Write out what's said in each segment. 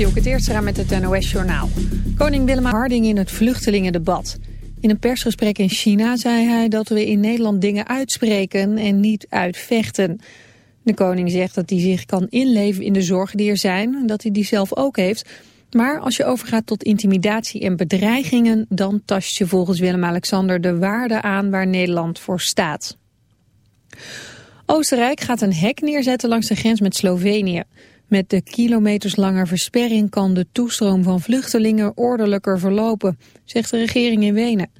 eerst eraan met het NOS-journaal. Koning Willem Harding in het vluchtelingendebat. In een persgesprek in China zei hij dat we in Nederland dingen uitspreken en niet uitvechten. De koning zegt dat hij zich kan inleven in de zorgen die er zijn... en dat hij die zelf ook heeft. Maar als je overgaat tot intimidatie en bedreigingen... dan tast je volgens Willem-Alexander de waarde aan waar Nederland voor staat. Oostenrijk gaat een hek neerzetten langs de grens met Slovenië. Met de kilometerslange versperring kan de toestroom van vluchtelingen ordelijker verlopen, zegt de regering in Wenen.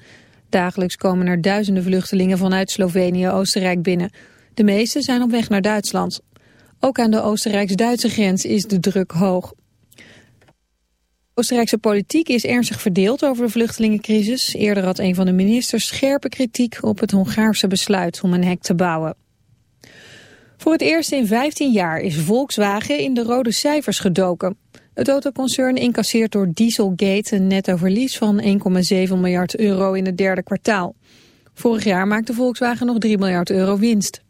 Dagelijks komen er duizenden vluchtelingen vanuit Slovenië Oostenrijk binnen. De meeste zijn op weg naar Duitsland. Ook aan de Oostenrijks-Duitse grens is de druk hoog. Oostenrijkse politiek is ernstig verdeeld over de vluchtelingencrisis. Eerder had een van de ministers scherpe kritiek op het Hongaarse besluit om een hek te bouwen. Voor het eerst in 15 jaar is Volkswagen in de rode cijfers gedoken. Het autoconcern incasseert door Dieselgate een netto verlies van 1,7 miljard euro in het derde kwartaal. Vorig jaar maakte Volkswagen nog 3 miljard euro winst.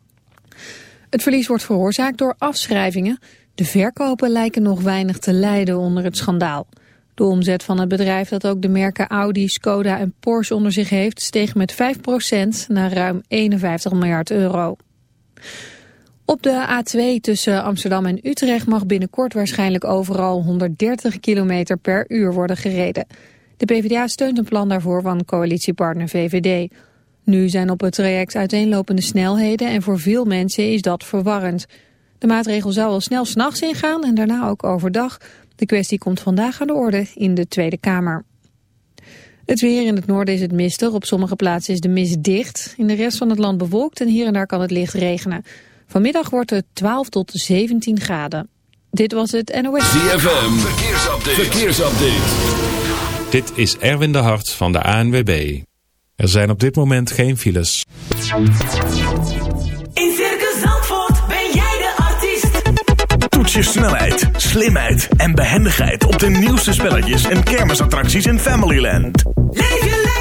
Het verlies wordt veroorzaakt door afschrijvingen. De verkopen lijken nog weinig te lijden onder het schandaal. De omzet van het bedrijf dat ook de merken Audi, Skoda en Porsche onder zich heeft... steeg met 5% naar ruim 51 miljard euro. Op de A2 tussen Amsterdam en Utrecht mag binnenkort waarschijnlijk overal 130 km per uur worden gereden. De PvdA steunt een plan daarvoor van coalitiepartner VVD. Nu zijn op het traject uiteenlopende snelheden en voor veel mensen is dat verwarrend. De maatregel zou al snel s'nachts ingaan en daarna ook overdag. De kwestie komt vandaag aan de orde in de Tweede Kamer. Het weer in het noorden is het mistig. Op sommige plaatsen is de mist dicht. In de rest van het land bewolkt en hier en daar kan het licht regenen. Vanmiddag wordt het 12 tot 17 graden. Dit was het NOS. ZFM, verkeersupdate. verkeersupdate. Dit is Erwin de Hart van de ANWB. Er zijn op dit moment geen files. In Circus Zandvoort ben jij de artiest. Toets je snelheid, slimheid en behendigheid op de nieuwste spelletjes en kermisattracties in Familyland. Leef je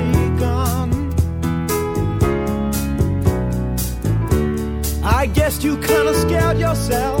you kind of scared yourself.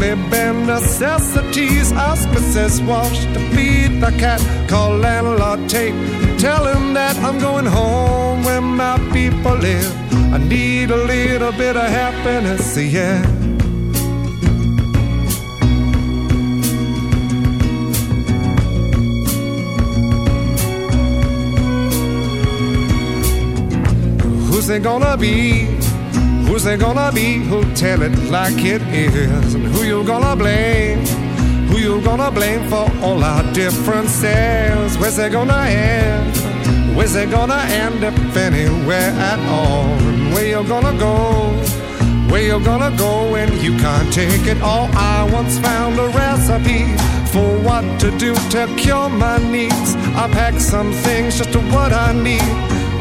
Only bare necessities. Ask Mrs. Walsh to feed the cat. Call landlord Tate. Tell him that I'm going home where my people live. I need a little bit of happiness, yeah. Who's it gonna be? Who's it gonna be who'll tell it like it is? And who you gonna blame? Who you gonna blame for all our differences? Where's it gonna end? Where's it gonna end if anywhere at all? Where you gonna go? Where you gonna go when you can't take it all? I once found a recipe for what to do to cure my needs. I packed some things just to what I need.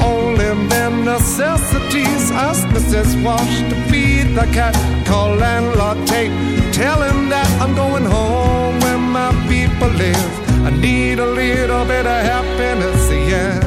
Only bare necessities. Ask Mrs. Wash to feed the cat. Call landlord Tate. Tell him that I'm going home where my people live. I need a little bit of happiness, yeah.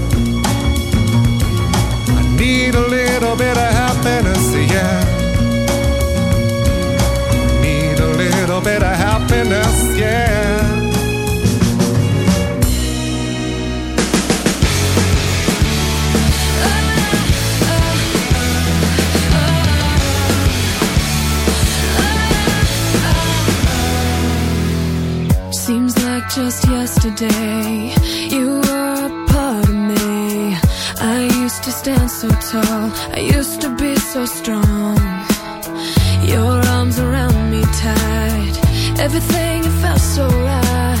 Need a little bit of happiness, yeah. Need a little bit of happiness, yeah. Seems like just yesterday you were stand so tall, I used to be so strong. Your arms around me tight, everything felt so right.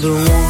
the one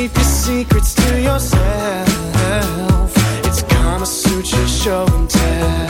Keep your secrets to yourself. It's Kama Sutra show and tell.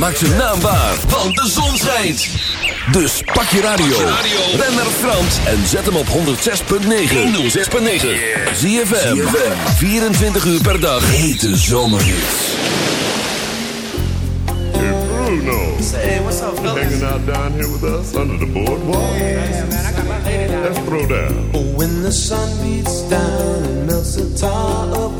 maak ze naambaar, want de zon schijnt. Dus pak je radio, ren naar Frans en zet hem op 106.9. 106.9. Zie je 24 uur per dag. Hete zomerhits. Bruno. Say, what's up, fellas? Hanging out down here with us under the boardwalk. Yeah, man, I got my lady down. Let's throw down. When the sun beats down and melts the tar up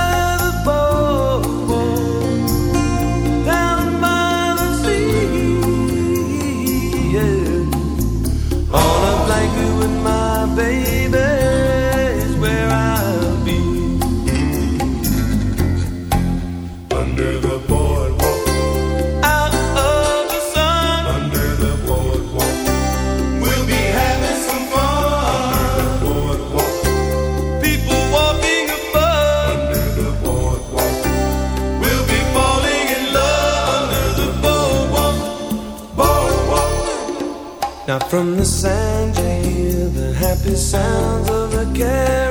happy sounds of a game.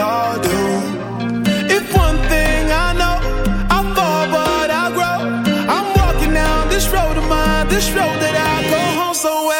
all do. this road that I go home so well.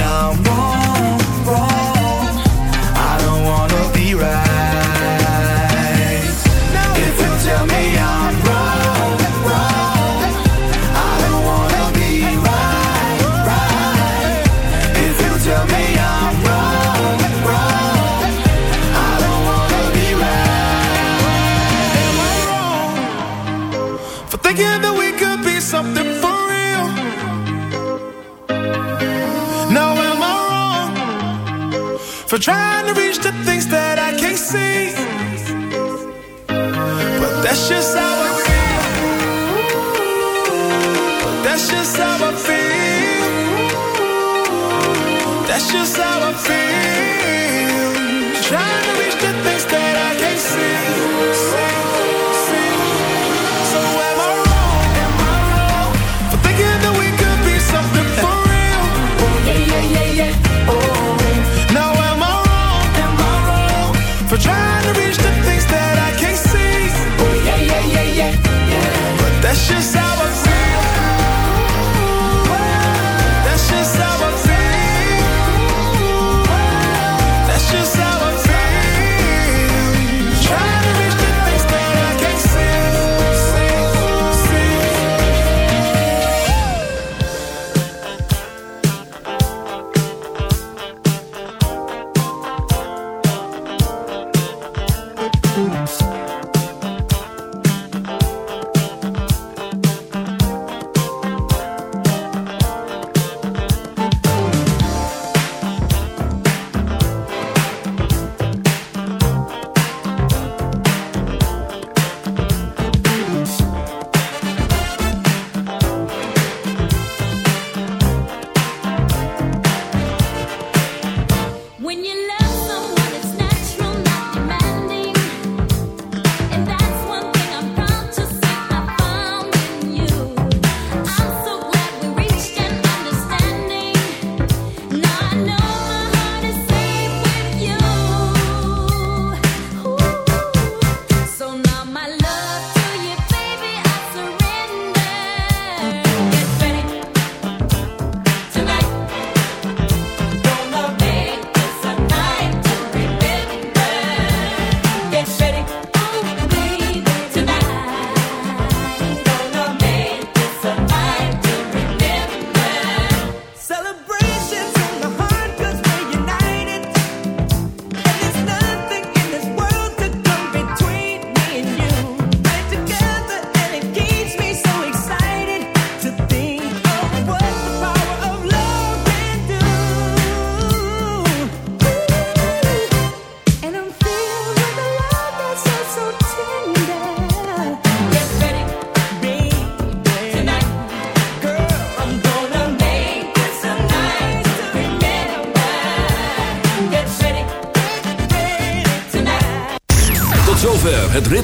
precious how I feel.